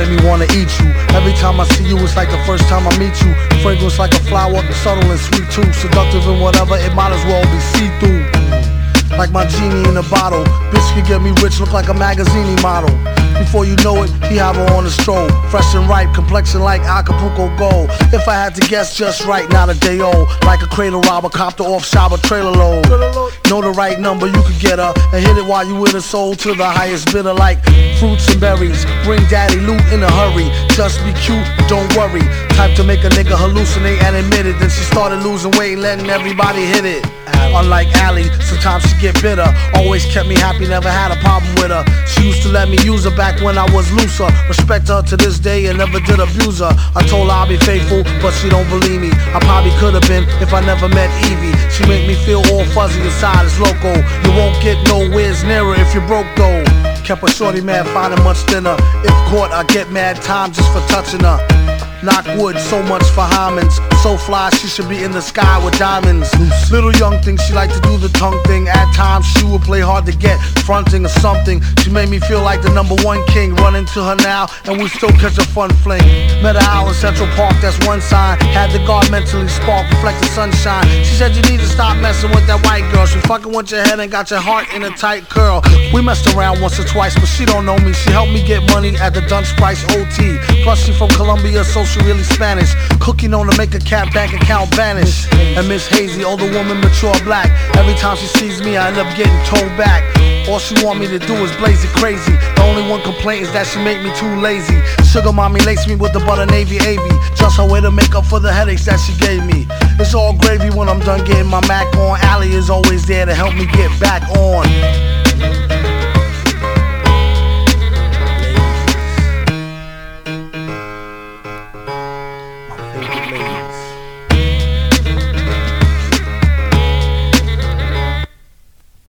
make me wanna eat you. Every time I see you, it's like the first time I meet you. Fragrance like a flower, subtle and sweet too. Seductive and whatever, it might as well be see-through. Like my genie in a bottle. Bitch can get me rich, look like a magazine model. Before you know it, he have her on the stroll. Fresh and ripe, complexion like Acapulco gold. If I had to guess just right, not a day old. Like a cradle robber, copter off shower trailer load. Know the right number, you could get her. And hit it while you with her soul to the highest bidder. Like fruits and berries. Bring daddy loot in a hurry. Just be cute, don't worry. Type to make a nigga hallucinate and admit it. Then she started losing weight, letting everybody hit it. Unlike Allie, sometimes she get bitter. Always kept me happy, never had a problem with her. She used to let me use her back when I was looser. Respect her to this day and never did abuse her. I told her I'll be faithful, but she don't believe me. I probably could have been if I never met Evie. She make me feel all fuzzy inside, it's loco. You won't get nowhere's nearer if you're broke though. Kept a shorty mad, finding much thinner. If caught, I get mad time just for touching her. Knock wood, so much for Hymens. So fly, she should be in the sky with diamonds. Little young thing, she like to do the tongue thing. At times, she would play hard to get, fronting or something. She made me feel like the number one king. Running to her now, and we still catch a fun fling. Met her out in Central Park, that's one sign. Had the guard mentally spark, reflect the sunshine. She said you need to stop messing with that white girl. She fucking with your head and got your heart in a tight curl. We messed around once or twice, but she don't know me. She helped me get money at the Dunce Price OT. Plus, she from Colombia, so she really Spanish. Cooking on to make a cat bank account vanish. And Miss Hazy, older woman, mature black. Every time she sees me, I end up getting told back. All she want me to do is blaze it crazy. The only one complaint is that she make me too lazy. Sugar mommy lace me with the butter navy AV. Just her way to make up for the headaches that she gave me. It's all gravy when I'm done getting my Mac on. Allie is always there to help me get back on.